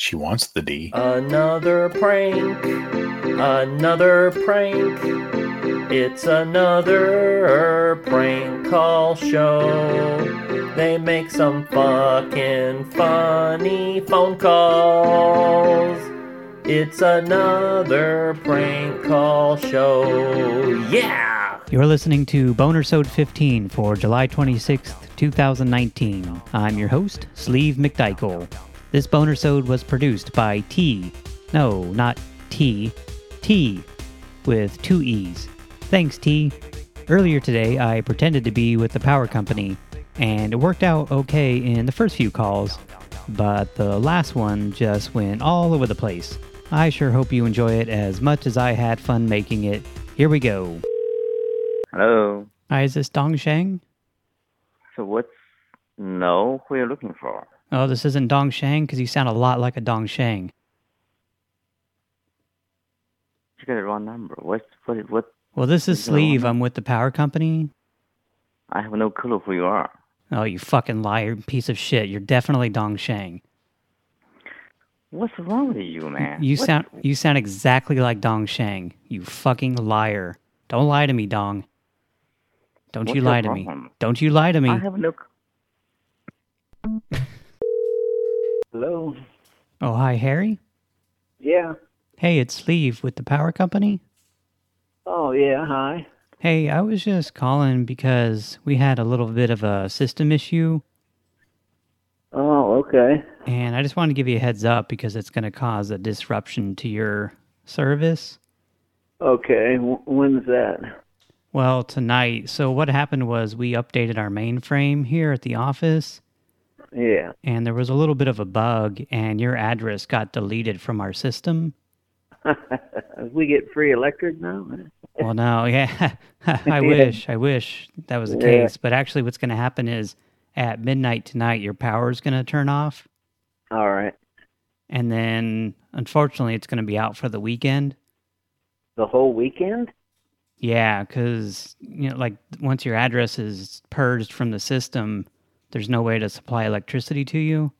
She wants the D. Another prank. Another prank. It's another prank call show. They make some fucking funny phone calls. It's another prank call show. Yeah! You're listening to Boner Bonersode 15 for July 26th, 2019. I'm your host, Sleeve McDykel. This boner Bonersode was produced by T. No, not T. T. With two E's. Thanks, T. Earlier today, I pretended to be with the power company, and it worked out okay in the first few calls, but the last one just went all over the place. I sure hope you enjoy it as much as I had fun making it. Here we go. Hello. Hi, is this Dong Sheng? So what's... No, who are you looking for? Oh, this isn't Dong Shang? because you sound a lot like a Dong Shang. You got the wrong number. What, what, what? Well, this is Sleeve. I'm with the power company. I have no clue who you are. Oh, you fucking liar, piece of shit. You're definitely Dong Shang. What's wrong with you, man? You What- sound you sound exactly like Dong Shang. You fucking liar. Don't lie to me, Dong. Don't What's you lie to me. Don't you lie to me. I have no... Hello? Oh, hi, Harry. Yeah. Hey, it's Sleeve with the power company. Oh, yeah. Hi. Hey, I was just calling because we had a little bit of a system issue, Oh, okay. and I just wanted to give you a heads up because it's going to cause a disruption to your service. Okay. W- when's that? Well, tonight. So what happened was we updated our mainframe here at the office, Yeah. and there was a little bit of a bug, and your address got deleted from our system. we get free electric now? Well, no, yeah. I wish, I wish that was the Yeah. case. But actually what's going to happen is at midnight tonight, your power is going to turn off. All right. And then, unfortunately, it's going to be out for the weekend. The whole weekend? Yeah, because, you know, like, once your address is purged from the system, there's no way to supply electricity to you.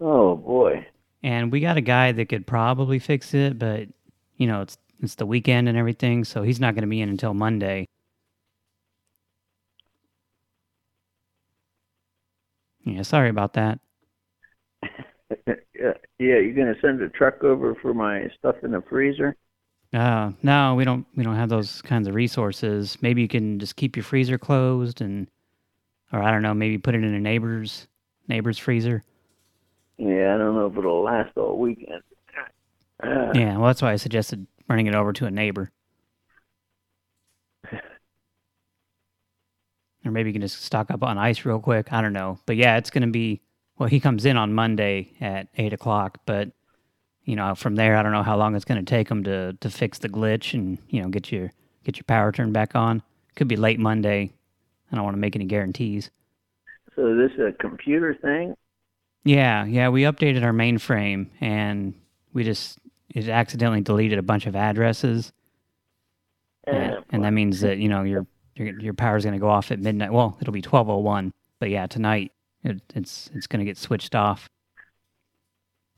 Oh, boy. And we got a guy that could probably fix it, but, you know, it's it's the weekend and everything, so he's not going to be in until Monday. Yeah, sorry about that. yeah, yeah, you're going to send a truck over for my stuff in the freezer? Uh, no, we don't we don't have those kinds of resources. Maybe you can just keep your freezer closed and or I don't know, maybe put it in a neighbor's neighbor's freezer. Yeah, I don't know if it'll last all weekend. Uh, Yeah, well that's why I suggested running it over to a neighbor. Or maybe you can just stock up on ice real quick. I don't know. But yeah, it's going to be, well, he comes in on Monday at 8 o'clock. But, you know, from there, I don't know how long it's going to take him to, to fix the glitch and, you know, get your, get your power turned back on. Could be late Monday. I don't want to make any guarantees. So this is a computer thing? Yeah, yeah, we updated our mainframe and we just, it accidentally deleted a bunch of addresses. And, Uh, and that means that, you know, your your your power's going to go off at midnight. Well, it'll be 12:01, but yeah, tonight it, it's it's going to get switched off.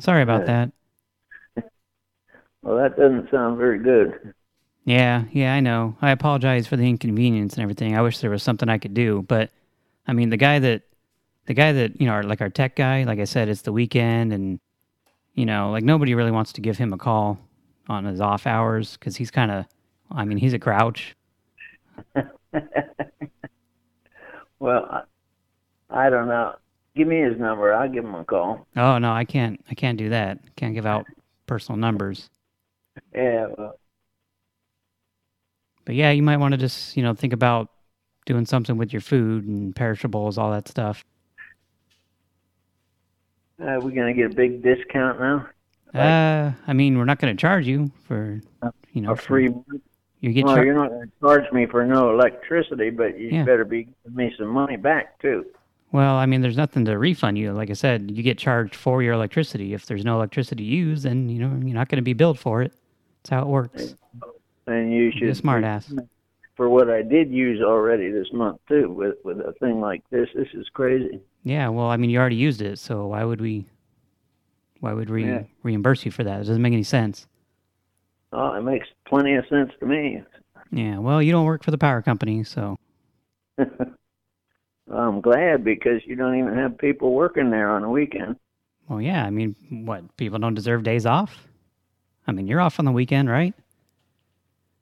Sorry about that. well, that doesn't sound very good. Yeah, yeah, I know. I apologize for the inconvenience and everything. I wish there was something I could do, but I mean, the guy that the guy that, you know, our, like our tech guy, like I said, it's the weekend and you know, like nobody really wants to give him a call on his off hours cuz he's kind of I mean, he's a grouch. well, I, I don't know. Give me his number. I'll give him a call. Oh, no, I can't I can't do that. Can't give out personal numbers. Yeah, well, But yeah, you might want to just, you know, think about doing something with your food and perishables, all that stuff. uh, we going to get a big discount now? Uh, I mean, we're not going to charge you for, you know, a for- free You get well, you're not going to charge me for no electricity, but you Yeah. better be giving me some money back too. Well, I mean, there's nothing to refund you. Like I said, you get charged for your electricity. If there's no electricity used, then you know you're not going to be billed for it. That's how it works. And you should smart ass. for what I did use already this month too. With with a thing like this, this is crazy. Yeah, well, I mean, you already used it, so why would we? Why would we Yeah. reimburse you for that? It doesn't make any sense. Oh, it makes plenty of sense to me. Yeah, well, you don't work for the power company, so I'm glad because you don't even have people working there on the weekend. well, yeah. I mean, what people don't deserve days off? I mean, you're off on the weekend, right?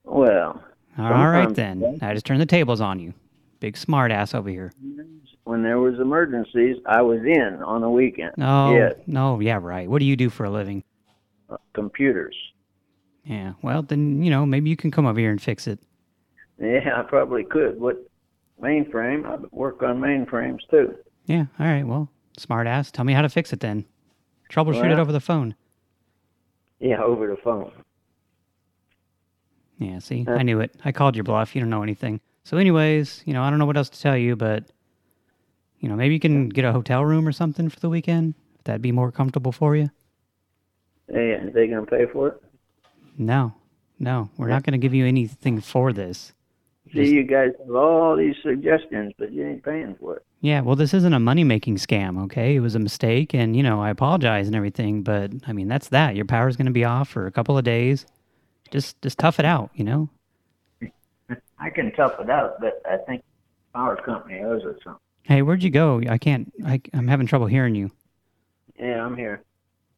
Well, All right then. I just turned the tables on you. Big smart ass over here. when there was emergencies, I was in on the weekend. No, Yes, no, yeah, right. What do you do for a living? uh, computers. Yeah, well, then, you know, maybe you can come over here and fix it. Yeah, I probably could. What mainframe? I work on mainframes too. Yeah, all right, well, smart ass. Tell me how to fix it then. Troubleshoot it over the phone. Yeah, over the phone. Yeah, see, Uh, I knew it. I called your bluff. You don't know anything. So anyways, you know, I don't know what else to tell you, but, you know, maybe you can get a hotel room or something for the weekend. If that'd be more comfortable for you. Hey, are they gonna pay for it? No, no, we're not going to give you anything for this. See, you guys have all these suggestions, but you ain't paying for it. Yeah, well, this isn't a money-making scam, okay? It was a mistake, and, you know, I apologize and everything, but, I mean, that's that. Your power's going to be off for a couple of days. Just just tough it out, you know? I can tough it out, but I think our company owes us something. Hey, where'd you go? I can't, I, I'm having trouble hearing you. Yeah, I'm here.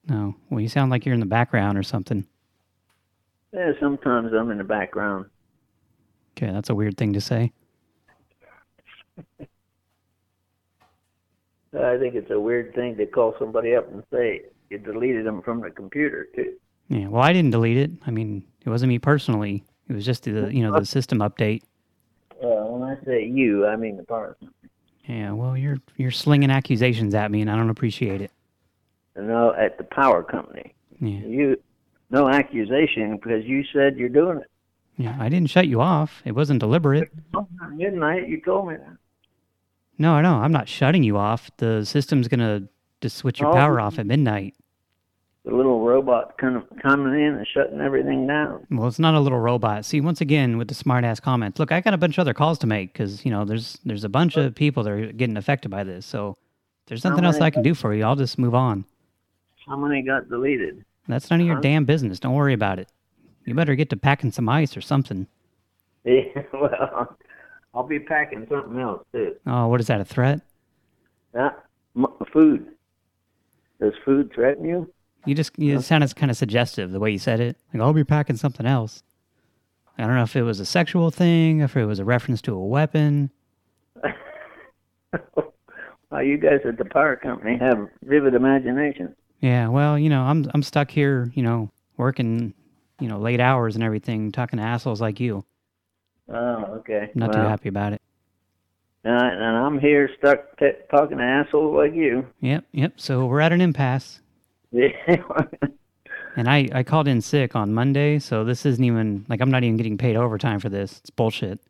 No, well, you sound like you're in the background or something. Yeah, sometimes I'm in the background. Okay, that's a weird thing to say. I think it's a weird thing to call somebody up and say you deleted them from the computer too. Yeah, well, I didn't delete it. I mean, it wasn't me personally. It was just the, you know, the system update. Uh, when I say you, I mean the power. Yeah, well, you're you're slinging accusations at me, and I don't appreciate it. No, at the power company. Yeah, You, no accusation because you said you're doing it. yeah, I didn't shut you off. It wasn't deliberate. Oh, midnight, you told me that. No, I know. I'm not shutting you off. The system's gonna just switch your Oh. power off at midnight. The little robot kind of coming in and shutting everything down. Well, it's not a little robot. See, once again, with the smart-ass comments, look, I got a bunch of other calls to make because, you know, there's there's a bunch of people that are getting affected by this. So there's nothing else I can do for you. I'll just move on. How many got deleted? That's none of your Huh? damn business. Don't worry about it. You better get to packing some ice or something. Yeah, well, I'll be packing something else too. Oh, what is that, a threat? Uh, m- food. Does food threaten you? You just you sounded kind of suggestive the way you said it. Like, I'll be packing something else. I don't know if it was a sexual thing, if it was a reference to a weapon. well, you guys at the power company have vivid imagination. Yeah, well, you know, I'm I'm stuck here, you know, working, you know, late hours and everything, talking to assholes like you. Oh, okay. I'm not well, too happy about it. And, I, and I'm here stuck t- talking to assholes like you. Yep, yep. So we're at an impasse. Yeah. And I, I called in sick on Monday, so this isn't even, like, I'm not even getting paid overtime for this. It's bullshit.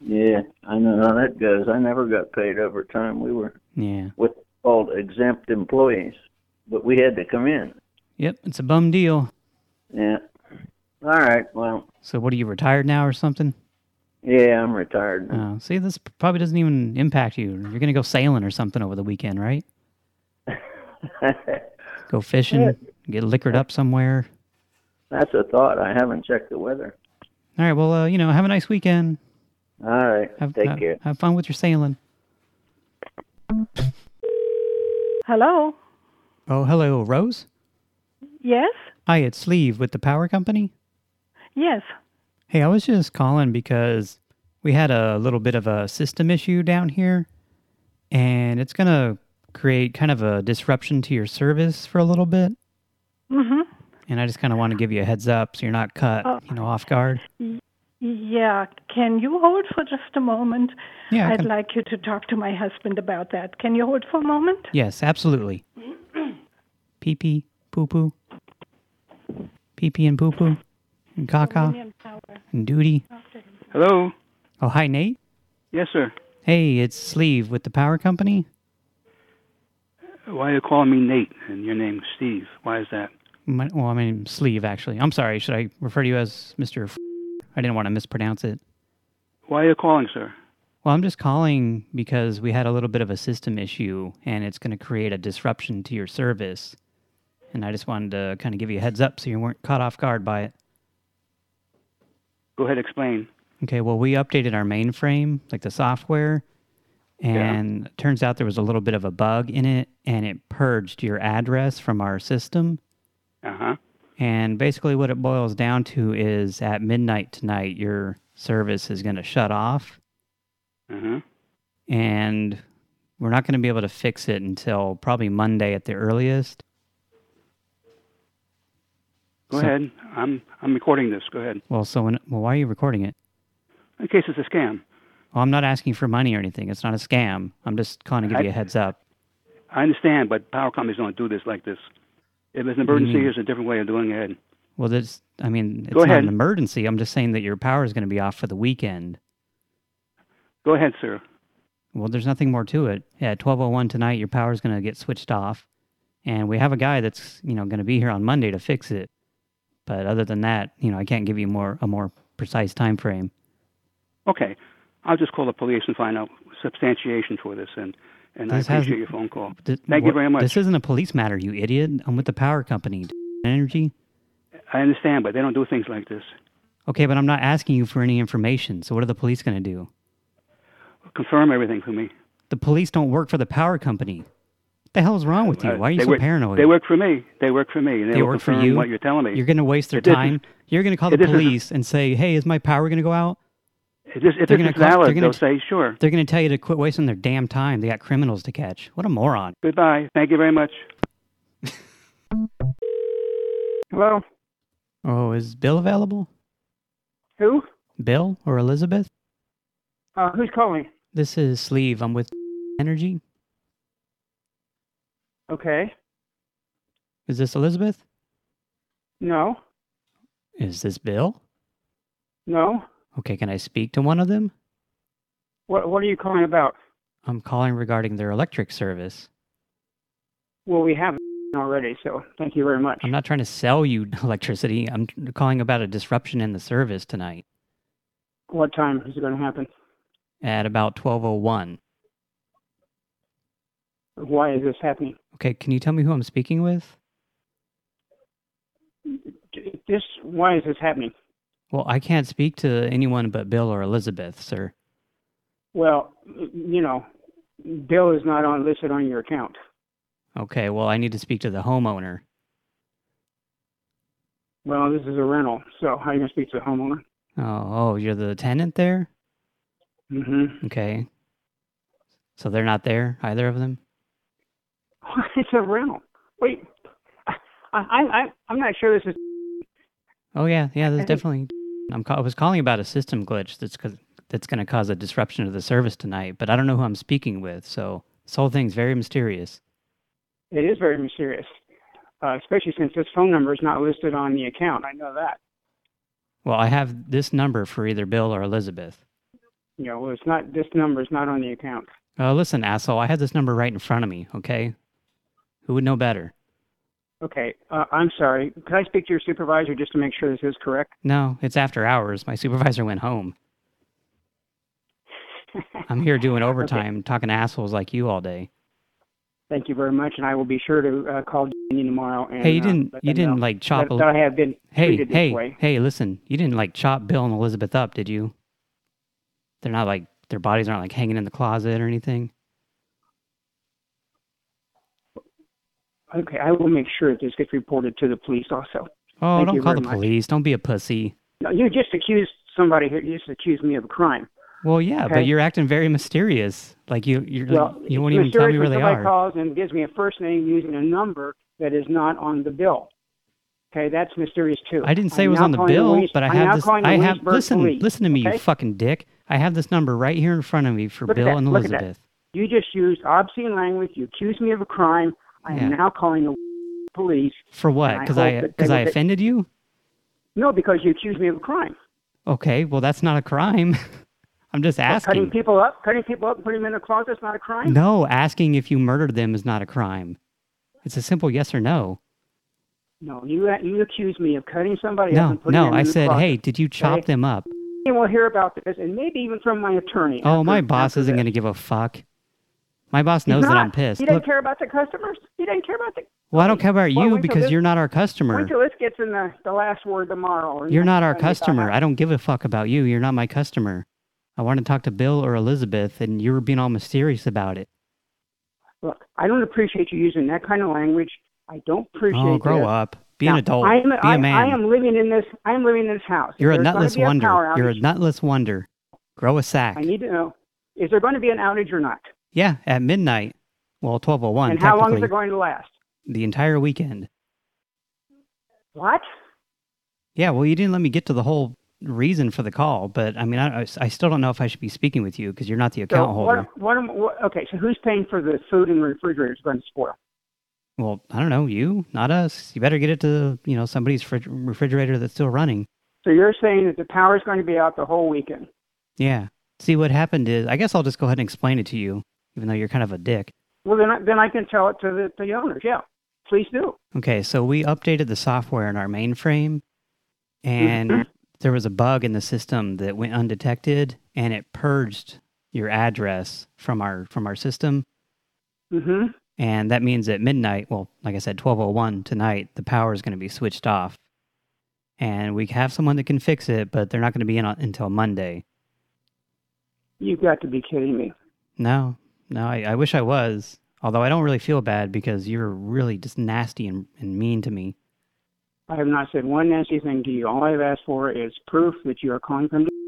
yeah, I know how that goes. I never got paid overtime. We were Yeah. what's called exempt employees, but we had to come in. Yep, it's a bum deal. Yeah. All right. Well, So what, are you retired now or something? yeah, I'm retired. now. Oh, see, this probably doesn't even impact you. You're going to go sailing or something over the weekend, right? Go fishing, get liquored up somewhere. That's a thought. I haven't checked the weather. All right, well, uh, you know, have a nice weekend. All right. Have, Take have, care. have fun with your sailing. Hello. Oh, hello, Rose? Yes. Hi, it's Sleeve with the power company. Yes. Hey, I was just calling because we had a little bit of a system issue down here, and it's going to create kind of a disruption to your service for a little bit. Mhm. And I just kind of want to give you a heads up so you're not cut, Oh. you know, off guard. Yeah. Can you hold for just a moment? Yeah, I I'd like you to talk to my husband about that. Can you hold for a moment? Yes, absolutely. Pee pee, poo poo. Pee pee and poo poo. And caca and duty. Hello. Oh, hi, Nate. Yes, sir. Hey, it's Sleeve with the power company. Why are you calling me Nate and your name's Steve? Why is that? My, well, I mean, Sleeve, actually. I'm sorry. Should I refer to you as Mr. F- I didn't want to mispronounce it. Why are you calling, sir? Well, I'm just calling because we had a little bit of a system issue, and it's going to create a disruption to your service. and I just wanted to kind of give you a heads up so you weren't caught off guard by it. Go ahead, explain. Okay, well, we updated our mainframe, like the software, and it turns out there was a little bit of a bug in it, and it purged your address from our system. Uh-huh. And basically what it boils down to is at midnight tonight, your service is going to shut off, Uh-huh. and we're not going to be able to fix it until probably Monday at the earliest. Go So- ahead. I'm I'm recording this. Go ahead. Well, so when, well, why are you recording it? In case it's a scam. Well, I'm not asking for money or anything. It's not a scam. I'm just calling to give I- you a heads up. I understand, but power companies don't do this like this. If it's an emergency, mm-hmm. mean? there's a different way of doing it. Well, this, I mean, it's Go not ahead. an emergency. I'm just saying that your power is going to be off for the weekend. Go ahead, sir. Well, there's nothing more to it. Yeah, at 12:01 tonight, your power is going to get switched off, and we have a guy that's you know going to be here on Monday to fix it. But other than that, you know, I can't give you more a more precise time frame. Okay. I'll just call the police and find out substantiation for this, and, and I This appreciate hasn't- your phone call. Th- Thank you very much. This isn't a police matter, you idiot. I'm with the power company, Energy. I understand, but they don't do things like this. Okay, but I'm not asking you for any information. So what are the police going to do? Confirm everything for me. The police don't work for the power company. What the hell is wrong with you? Uh, Why are you they so work, paranoid? They work for me. They work for me. They, They work for you? what you're telling me. You're going to waste their is- time. You're going to call the if this is- police and say, "Hey, is my power going to go out?" If this, if they're this gonna is call- they're valid, they'll say, sure. They're going to tell you to quit wasting their damn time. They got criminals to catch. What a moron. Goodbye. Thank you very much. Hello? Oh, is Bill available? Who? Bill or Elizabeth? Uh, who's calling? This is Sleeve. I'm with Energy. Okay. Is this Elizabeth? No. Is this Bill? No. Okay, can I speak to one of them? What What are you calling about? I'm calling regarding their electric service. Well, we have already, so thank you very much. I'm not trying to sell you electricity. I'm calling about a disruption in the service tonight What time is it going to happen? at about 12:01. Why is this happening? Okay, can you tell me who I'm speaking with? This. Why is this happening? Well, I can't speak to anyone but Bill or Elizabeth, sir. Well, you know, Bill is not on listed on your account. Okay, well, I need to speak to the homeowner. Well, this is a rental, so how are you going to speak to the homeowner? Oh, oh, you're the tenant there? Mm-hmm. Okay. So they're not there, either of them? it's a rental. Wait, I, I, I, I'm not sure this is. Oh yeah, yeah. There's I think- definitely. I'm. Ca- I was calling about a system glitch that's cause, that's going to cause a disruption to the service tonight, but I don't know who I'm speaking with. So this whole thing's very mysterious. It is very mysterious, uh, especially since this phone number is not listed on the account. I know that. Well, I have this number for either Bill or Elizabeth. Know, well, it's not. This number is not on the account. Uh, listen, asshole. I had this number right in front of me. Okay. Who would know better? Okay, uh, I'm sorry. Could I speak to your supervisor just to make sure this is correct? No, it's after hours. My supervisor went home. I'm here doing overtime, talking to assholes like you all day. Thank you very much, and I will be sure to uh, call you tomorrow. And, hey, you uh, didn't. let You didn't like chop. that, that I have been hey, hey, hey! Listen, you didn't like chop Bill and Elizabeth up, did you? They're not like their bodies aren't like hanging in the closet or anything. Okay, I will make sure that this gets reported to the police also. Oh, Thank don't call the much. police. Don't be a pussy. No, you just accused somebody here. You just accused me of a crime. Well, yeah, Okay. but you're acting very mysterious. Like you, you're, Well, you won't even tell me where they somebody are. calls and gives me a first name using a number that is not on the bill. Okay, that's mysterious too. I didn't say I'm it was on the bill, Williams- but I I'm have this. I have listen. police, Listen to me, okay? you fucking dick. I have this number right here in front of me for Look Bill that, and look at that. Elizabeth. You just used obscene language. You accused me of a crime. I Yeah. am now calling the police. For what? I Because I because I offended you? No, because you accused me of a crime. Okay, well that's not a crime. I'm just asking. Cutting people up, cutting people up, and putting them in a closet is not a crime. No, asking if you murdered them is not a crime. It's a simple yes or no. No, you you accused me of cutting somebody up No, and putting no. them I in the said, closet. hey, did you chop Okay. them up? And we'll hear about this, and maybe even from my attorney. Oh, my boss isn't going to give a fuck. My boss knows that. I'm pissed. He Look, care about the customers. He doesn't care about the. well, I don't care about Well, you because this- you're not our customer. Wait till this gets in the, the last word tomorrow. You're not our time you talk customer. I don't give a fuck about you. You're not my customer. I want to talk to Bill or Elizabeth, and you were being all mysterious about it. Look, I don't appreciate you using that kind of language. I don't oh, appreciate. Oh, grow this. up. Be an adult. I am, Be I, a man. I am living in this. I am living in this house. You're a nutless be a wonder. You're a nutless wonder. Grow a sack. I need to know: is there going to be an outage or not? Yeah, at midnight. Well, 1201, and how long is it going to last? The entire weekend. What? Yeah, well, you didn't let me get to the whole reason for the call, but I mean, I, I still don't know if I should be speaking with you because you're not the So account holder. what, what, what? Okay, so who's paying for the food in the refrigerator is going to spoil? Well, I don't know, you, not us. You better get it to, you know, somebody's refrigerator that's still running. So you're saying that the power is going to be out the whole weekend? Yeah. See, what happened is, I guess I'll just go ahead and explain it to you, even though you're kind of a dick. Well, then I, then I can tell it to the, the owners. Yeah, please do. Okay, so we updated the software in our mainframe, and Mhm. there was a bug in the system that went undetected, and it purged your address from our from our system. hmm And that means at midnight, well, like I said, 1201 tonight, the power is going to be switched off. And we have someone that can fix it, but they're not going to be in until Monday. You've got to be kidding me. No, no, I, I wish I was. Although I don't really feel bad because you're really just nasty and, and mean to me. I have not said one nasty thing to you. All I've asked for is proof that you are calling from.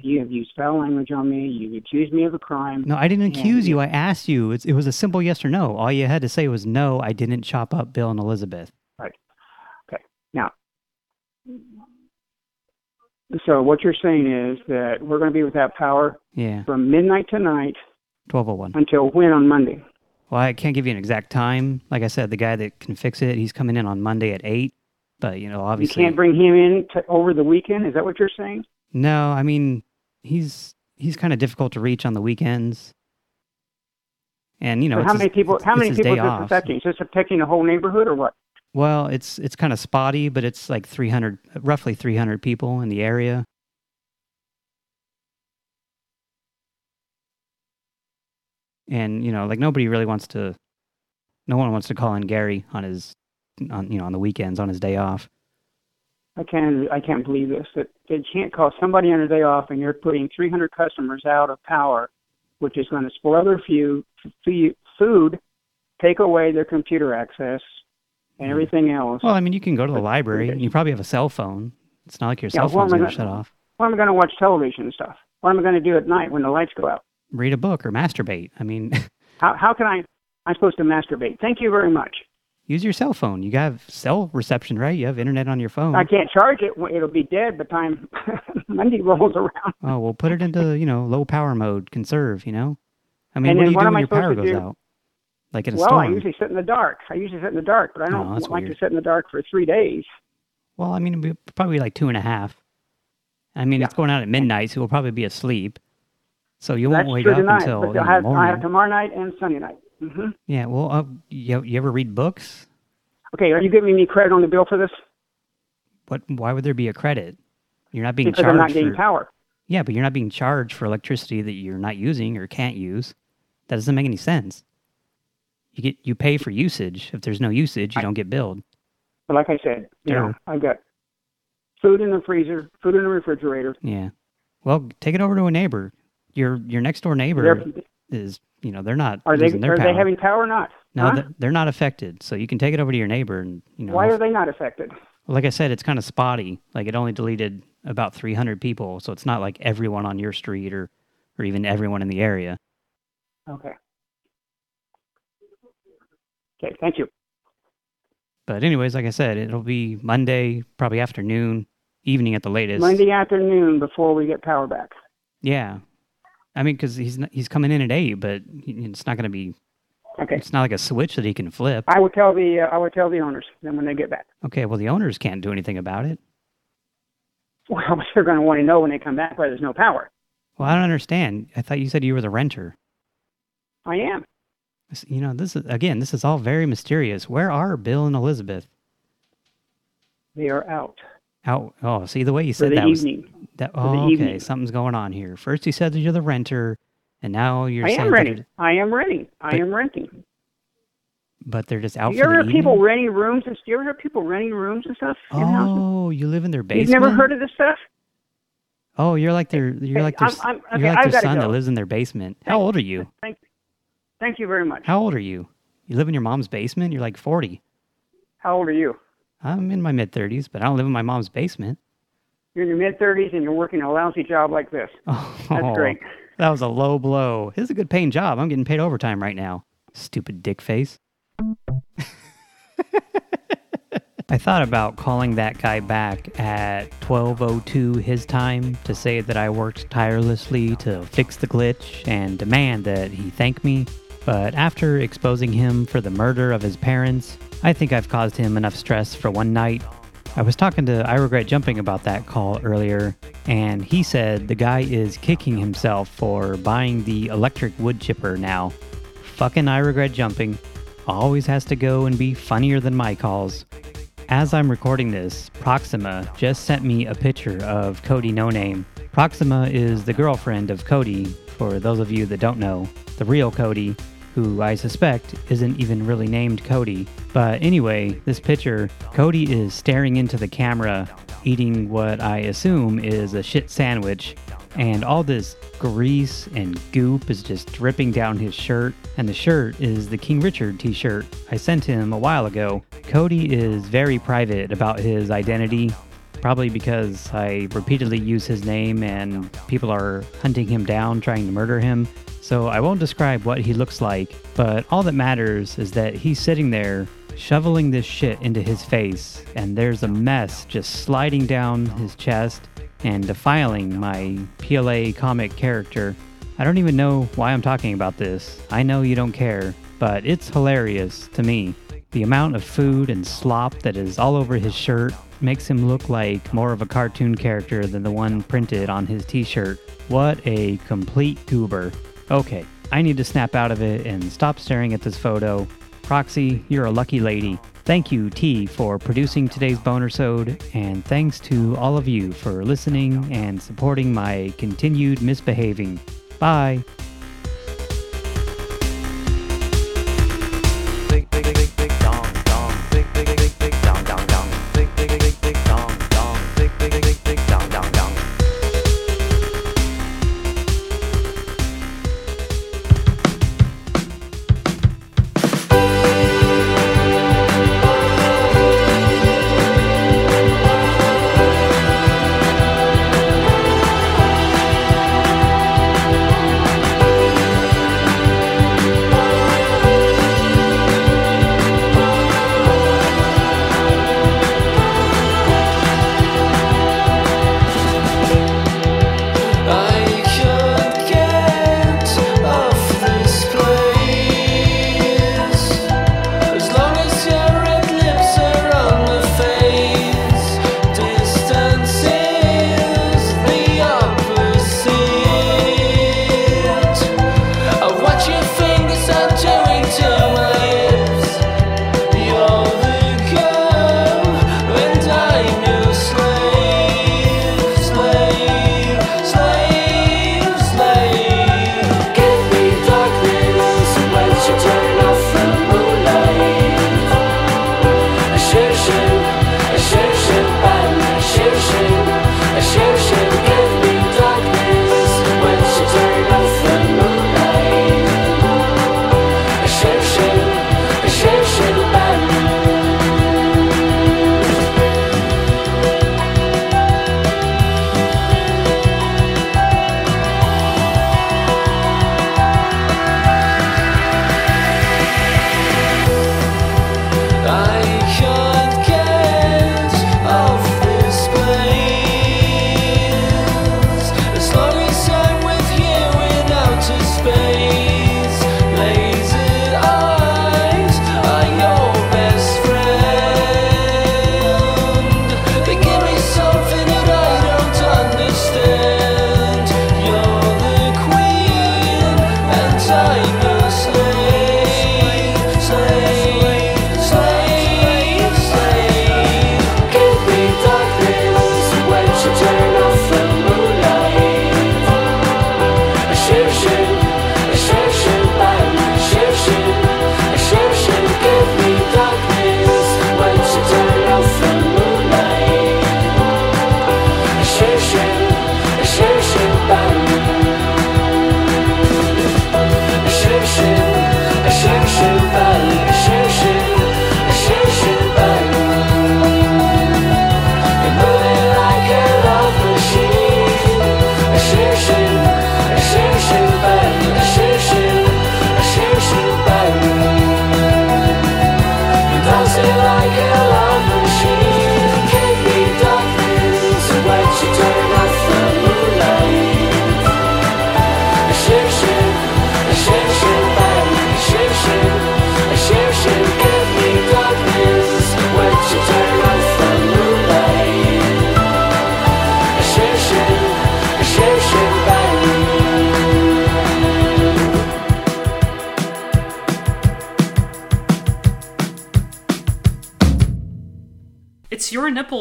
You have used foul language on me. You've accused me of a crime. No, I didn't accuse you. I asked you. It's, it was a simple yes or no. All you had to say was no, I didn't chop up Bill and Elizabeth. Right. Okay. Now, so what you're saying is that we're going to be without power Yeah, from midnight tonight 1201. until when on Monday? Well, I can't give you an exact time. Like I said, the guy that can fix it, he's coming in on Monday at 8. But, you know, obviously... You can't bring him in to, over the weekend. Is that what you're saying? No, I mean, he's he's kind of difficult to reach on the weekends. And, you know, So it's how his- many people? How many people is this affecting? Is this affecting the whole neighborhood or what? Well, it's it's kind of spotty, but it's like 300, roughly 300 people in the area. And, you know, like nobody really wants to, no one wants to call in Gary on his, on, you know, on the weekends, on his day off. I can't. I can't believe this. That they can't call somebody on a day off, and you're putting 300 customers out of power, which is going to spoil their few, few, food, take away their computer access, and mm-hmm. everything else. Well, I mean, you can go to the But- library. okay. You probably have a cell phone. It's not like your Yeah, cell phone's going to shut off. What am I going to watch television and stuff? What am I going to do at night when the lights go out? Read a book or masturbate. I mean, How how can I? I'm supposed to masturbate. Thank you very much. use your cell phone. You have cell reception, right? You have internet on your phone. I can't charge it. It'll be dead by the time Monday rolls around. Oh, well, put it into, you know, low power mode, conserve, you know? I mean, And what do you what do when your power goes do? out? Like in a well, I usually sit in the dark. I usually sit in the dark, but I don't Oh, like weird. to sit in the dark for three days. Well, I mean, probably like two and a half. I mean, it's going out at midnight, so we'll probably be asleep. So you won't wake up tonight. until in the I have, I have tomorrow night and Sunday night. hmm Yeah, well, uh, you, you ever read books? Okay, are you giving me credit on the bill for this? What? Why would there be a credit? You're not being Because charged I'm not getting for, power. Yeah, but you're not being charged for electricity that you're not using or can't use. That doesn't make any sense. You get you pay for usage. If there's no usage, you I- don't get billed. But like I said, you know, I've got food in the freezer, food in the refrigerator. Yeah. Well, take it over to a neighbor. Your your next door neighbor They're, is, you know, they're not are they are power. they having power or not? no, Huh? they're, they're not affected. So you can take it over to your neighbor and, you know, Why are they not affected? like I said, it's kind of spotty. Like it only deleted about 300 people, so it's not like everyone on your street or or even everyone in the area. Okay. Okay, thank you. But anyways, like I said, it'll be Monday, probably afternoon, evening at the latest. Monday afternoon before we get power back. Yeah. I mean, because he's not, he's coming in at eight, but it's not going to be. Okay. It's not like a switch that he can flip. I will tell the uh, I will tell the owners then when they get back. Okay, well the owners can't do anything about it. Well, they're going to want to know when they come back why there's no power. Well, I don't understand. I thought you said you were the renter. I am. You know, this is again, this is all very mysterious. Where are Bill and Elizabeth? They are out Out. Oh, see the way you said that was evening. That. Oh, okay, evening. something's going on here. First, he said that you're the renter. And now you're I am renting. I am renting. I But- am renting. but they're just out you ever the hear people evening? renting rooms? And, you ever hear people renting rooms and stuff? Oh, you live in their basement? You've never heard of this stuff? Oh, you're like their you're Hey, like their I'm- I'm- okay, you're like their son that lives in their basement. How old are you? Thank, thank you very much. How old are you? You live in your mom's basement? You're like 40. How old are you? I'm in my mid 30s, but I don't live in my mom's basement. You're in your mid thirties and you're working a lousy job like this. Oh, That's great. That was a low blow. This is a good paying job. I'm getting paid overtime right now. Stupid dick face. I thought about calling that guy back at 12:02 his time to say that I worked tirelessly to fix the glitch and demand that he thank me, but after exposing him for the murder of his parents, I think I've caused him enough stress for one night. I was talking to I Regret Jumping about that call earlier, and he said the guy is kicking himself for buying the electric wood chipper now. Fucking I Regret Jumping always has to go and be funnier than my calls. As I'm recording this, Proxima just sent me a picture of Cody No Name. Proxima is the girlfriend of Cody, for those of you that don't know, the real Cody, who I suspect isn't even really named Cody. But anyway, this picture, Cody is staring into the camera, eating what I assume is a shit sandwich, and all this grease and goop is just dripping down his shirt, and the shirt is the King Richard t shirt I sent him a while ago. Cody is very private about his identity, probably because I repeatedly use his name and people are hunting him down, trying to murder him. So I won't describe what he looks like, but all that matters is that he's sitting there shoveling this shit into his face, and there's a mess just sliding down his chest and defiling my PLA comic character. I don't even know why I'm talking about this. I know you don't care, but it's hilarious to me. The amount of food and slop that is all over his shirt makes him look like more of a cartoon character than the one printed on his t shirt. What a complete goober. Okay, I need to snap out of it and stop staring at this photo. Proxy, you're a lucky lady. Thank you, T, for producing today's Boner Sode, and thanks to all of you for listening and supporting my continued misbehaving. Bye.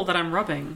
That I'm rubbing.